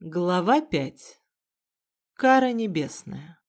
Глава пять. Кара небесная.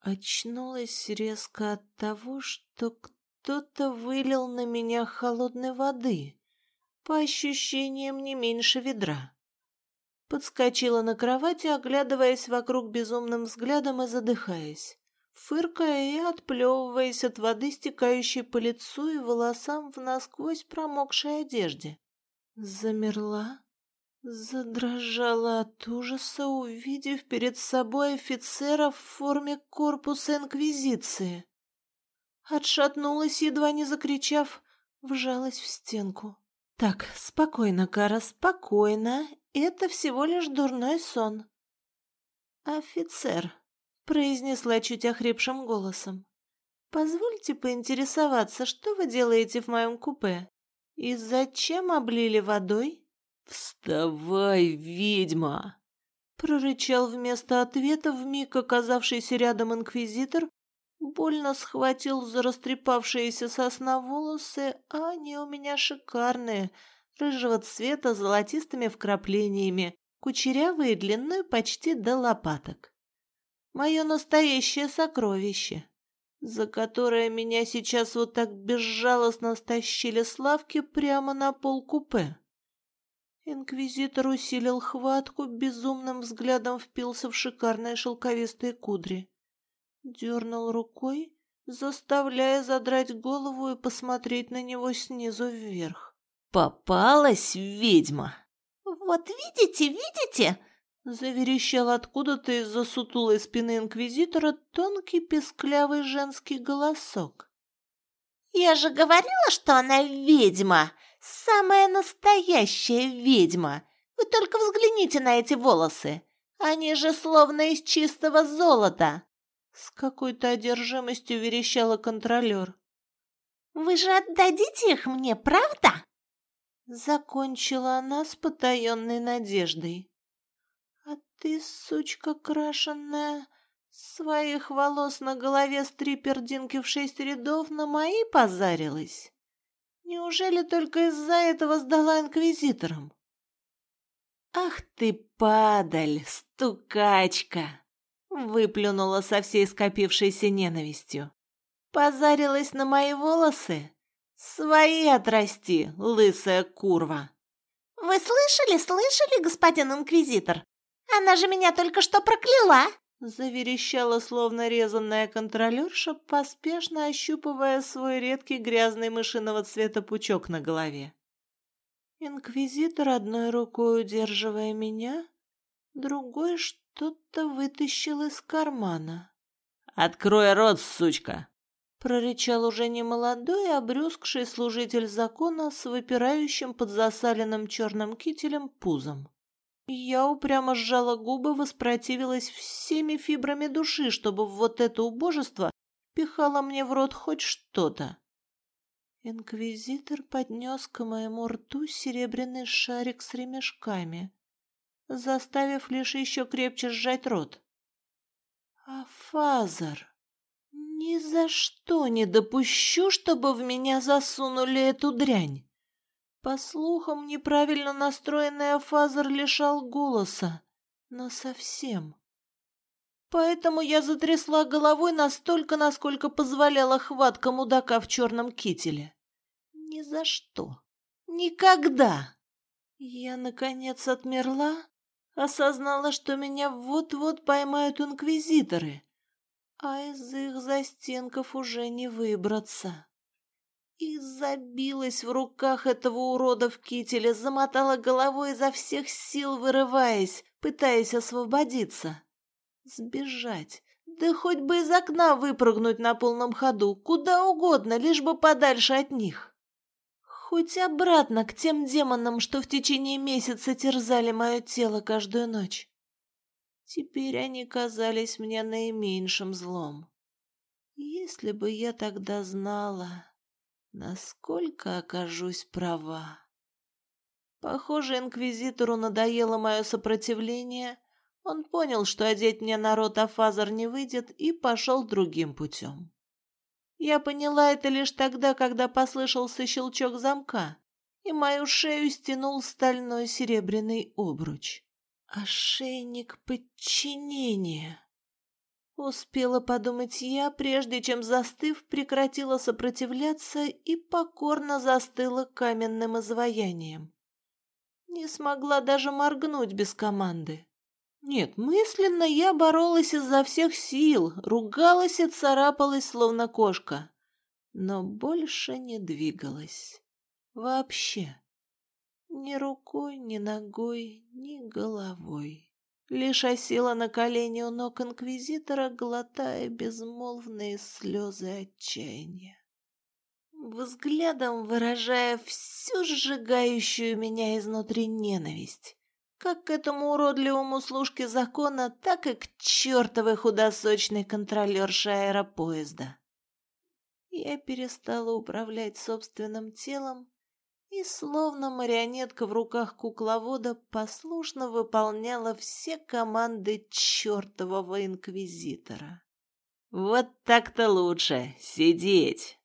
Очнулась резко от того, что кто-то вылил на меня холодной воды, по ощущениям не меньше ведра. Подскочила на кровати, оглядываясь вокруг безумным взглядом и задыхаясь, фыркая и отплевываясь от воды, стекающей по лицу и волосам в насквозь промокшей одежде. Замерла Задрожала от ужаса, увидев перед собой офицера в форме корпуса Инквизиции. Отшатнулась, едва не закричав, вжалась в стенку. «Так, спокойно, Кара, спокойно. Это всего лишь дурной сон». «Офицер», — произнесла чуть охрипшим голосом, — «позвольте поинтересоваться, что вы делаете в моем купе? И зачем облили водой?» «Вставай, ведьма!» Прорычал вместо ответа вмиг оказавшийся рядом инквизитор, больно схватил за растрепавшиеся сосна волосы, а они у меня шикарные, рыжего цвета с золотистыми вкраплениями, кучерявые длиной почти до лопаток. Мое настоящее сокровище, за которое меня сейчас вот так безжалостно стащили с лавки прямо на пол купе. Инквизитор усилил хватку, безумным взглядом впился в шикарные шелковистые кудри. Дернул рукой, заставляя задрать голову и посмотреть на него снизу вверх. «Попалась ведьма!» «Вот видите, видите?» Заверещал откуда-то из-за сутулой спины инквизитора тонкий песклявый женский голосок. «Я же говорила, что она ведьма! Самая настоящая ведьма! Вы только взгляните на эти волосы! Они же словно из чистого золота!» С какой-то одержимостью верещала контролер. «Вы же отдадите их мне, правда?» Закончила она с потаенной надеждой. «А ты, сучка крашенная, своих волос на голове с три пердинки в шесть рядов на мои позарилась?» Неужели только из-за этого сдала инквизиторам? «Ах ты, падаль, стукачка!» Выплюнула со всей скопившейся ненавистью. «Позарилась на мои волосы? Свои отрасти, лысая курва!» «Вы слышали, слышали, господин инквизитор? Она же меня только что прокляла!» Заверещала, словно резанная контролерша, поспешно ощупывая свой редкий грязный мышиного цвета пучок на голове. Инквизитор, одной рукой удерживая меня, другой что-то вытащил из кармана. «Открой рот, сучка!» прорычал уже немолодой, обрюзгший служитель закона с выпирающим под засаленным черным кителем пузом. Я упрямо сжала губы, воспротивилась всеми фибрами души, чтобы вот это убожество пихало мне в рот хоть что-то. Инквизитор поднес к моему рту серебряный шарик с ремешками, заставив лишь еще крепче сжать рот. «Афазар, ни за что не допущу, чтобы в меня засунули эту дрянь!» По слухам, неправильно настроенный Афазер лишал голоса, но совсем. Поэтому я затрясла головой настолько, насколько позволяла хватка мудака в черном кителе. Ни за что. Никогда. Я, наконец, отмерла, осознала, что меня вот-вот поймают инквизиторы, а из их застенков уже не выбраться и забилась в руках этого урода в кителе, замотала головой изо всех сил, вырываясь, пытаясь освободиться. Сбежать, да хоть бы из окна выпрыгнуть на полном ходу, куда угодно, лишь бы подальше от них. Хоть обратно к тем демонам, что в течение месяца терзали мое тело каждую ночь. Теперь они казались мне наименьшим злом. Если бы я тогда знала насколько окажусь права. Похоже, инквизитору надоело мое сопротивление. Он понял, что одеть мне народ Афазар не выйдет, и пошел другим путем. Я поняла это лишь тогда, когда послышался щелчок замка, и мою шею стянул стальной серебряный обруч. Ошейник подчинения. Успела подумать я, прежде чем, застыв, прекратила сопротивляться и покорно застыла каменным изваянием. Не смогла даже моргнуть без команды. Нет, мысленно я боролась изо всех сил, ругалась и царапалась, словно кошка, но больше не двигалась. Вообще. Ни рукой, ни ногой, ни головой. Лишь осела на колени у ног инквизитора, глотая безмолвные слезы отчаяния. Взглядом выражая всю сжигающую меня изнутри ненависть. Как к этому уродливому служке закона, так и к чертовой худосочной контролерше аэропоезда. Я перестала управлять собственным телом и, словно марионетка в руках кукловода, послушно выполняла все команды чертового инквизитора. «Вот так-то лучше! Сидеть!»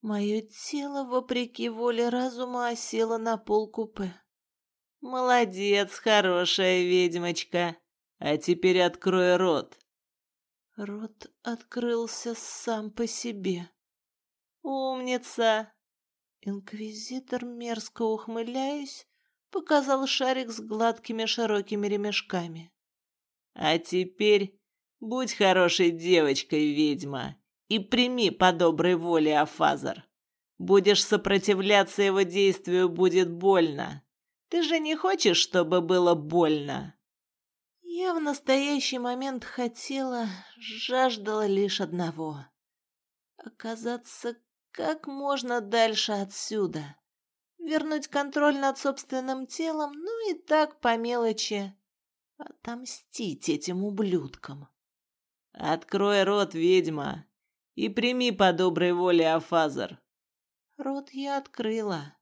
Мое тело, вопреки воле разума, осело на пол купе. «Молодец, хорошая ведьмочка! А теперь открой рот!» Рот открылся сам по себе. «Умница! Инквизитор, мерзко ухмыляясь, показал шарик с гладкими широкими ремешками. «А теперь будь хорошей девочкой, ведьма, и прими по доброй воле Афазар. Будешь сопротивляться его действию, будет больно. Ты же не хочешь, чтобы было больно?» Я в настоящий момент хотела, жаждала лишь одного — оказаться как можно дальше отсюда. Вернуть контроль над собственным телом, ну и так по мелочи. Отомстить этим ублюдкам. «Открой рот, ведьма, и прими по доброй воле Афазар». Рот я открыла.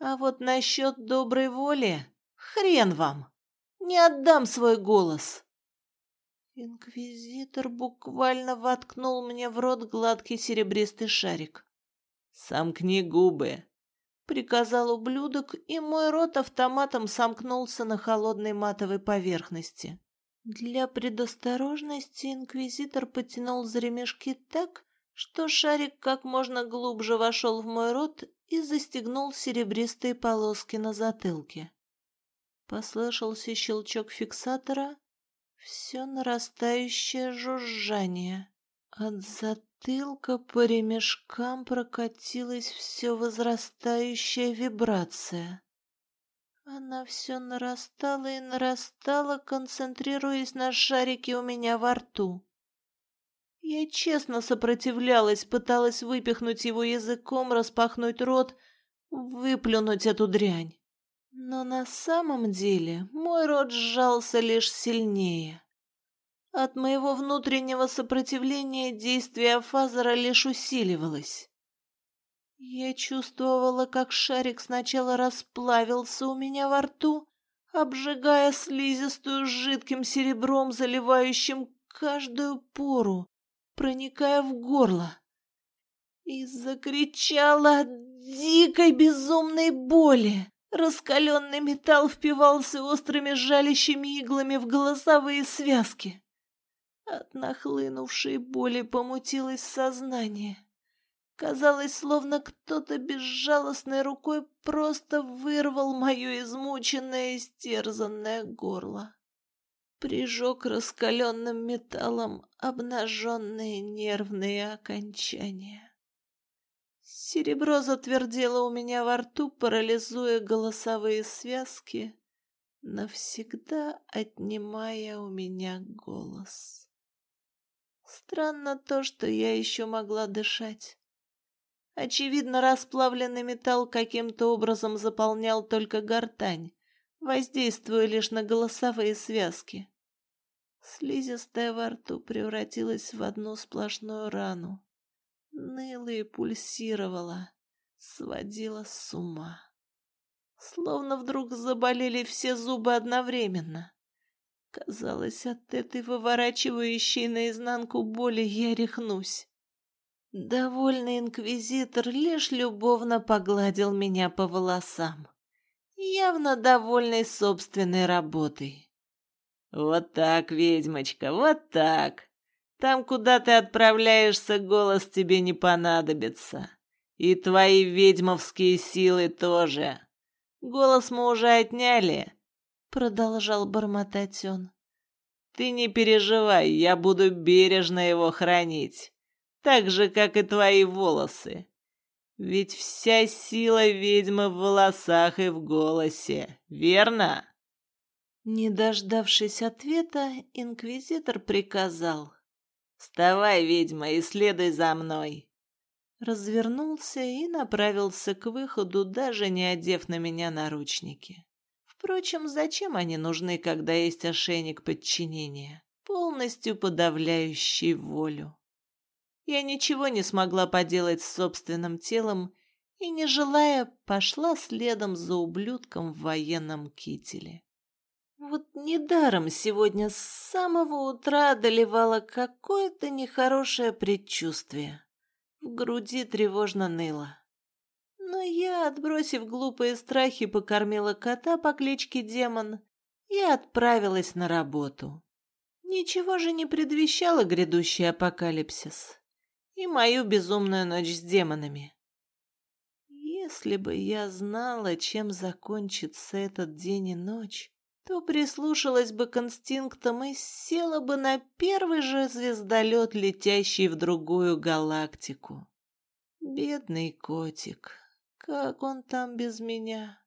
А вот насчет доброй воли хрен вам. Не отдам свой голос. Инквизитор буквально воткнул мне в рот гладкий серебристый шарик. «Сомкни губы», — приказал ублюдок, и мой рот автоматом сомкнулся на холодной матовой поверхности. Для предосторожности инквизитор потянул за ремешки так, что шарик как можно глубже вошел в мой рот и застегнул серебристые полоски на затылке. Послышался щелчок фиксатора, все нарастающее жужжание. От затылка по ремешкам прокатилась все возрастающая вибрация. Она все нарастала и нарастала, концентрируясь на шарике у меня во рту. Я честно сопротивлялась, пыталась выпихнуть его языком, распахнуть рот, выплюнуть эту дрянь. Но на самом деле мой рот сжался лишь сильнее. От моего внутреннего сопротивления действие фазера лишь усиливалось. Я чувствовала, как шарик сначала расплавился у меня во рту, обжигая слизистую жидким серебром, заливающим каждую пору, проникая в горло. И закричала от дикой безумной боли. Раскаленный металл впивался острыми жалящими иглами в голосовые связки. От нахлынувшей боли помутилось сознание. Казалось, словно кто-то безжалостной рукой просто вырвал мое измученное, истерзанное горло. Прижег раскаленным металлом обнаженные нервные окончания. Серебро затвердело у меня во рту, парализуя голосовые связки, навсегда отнимая у меня голос. Странно то, что я еще могла дышать. Очевидно, расплавленный металл каким-то образом заполнял только гортань, воздействуя лишь на голосовые связки. Слизистая во рту превратилась в одну сплошную рану. Ныла и пульсировала, сводила с ума. Словно вдруг заболели все зубы одновременно. Казалось, от этой выворачивающей наизнанку боли я рехнусь. Довольный инквизитор лишь любовно погладил меня по волосам, явно довольный собственной работой. Вот так, ведьмочка, вот так. Там, куда ты отправляешься, голос тебе не понадобится. И твои ведьмовские силы тоже. Голос мы уже отняли, продолжал бормотать он. Ты не переживай, я буду бережно его хранить, так же, как и твои волосы. Ведь вся сила ведьмы в волосах и в голосе, верно? Не дождавшись ответа, инквизитор приказал. «Вставай, ведьма, и следуй за мной!» Развернулся и направился к выходу, даже не одев на меня наручники. Впрочем, зачем они нужны, когда есть ошейник подчинения, полностью подавляющий волю? Я ничего не смогла поделать с собственным телом и, не желая, пошла следом за ублюдком в военном кителе. Вот недаром сегодня с самого утра одолевало какое-то нехорошее предчувствие. В груди тревожно ныло. Но я, отбросив глупые страхи, покормила кота по кличке Демон и отправилась на работу. Ничего же не предвещало грядущий апокалипсис и мою безумную ночь с демонами. Если бы я знала, чем закончится этот день и ночь, то прислушалась бы к инстинктам и села бы на первый же звездолет, летящий в другую галактику. Бедный котик. Как он там без меня?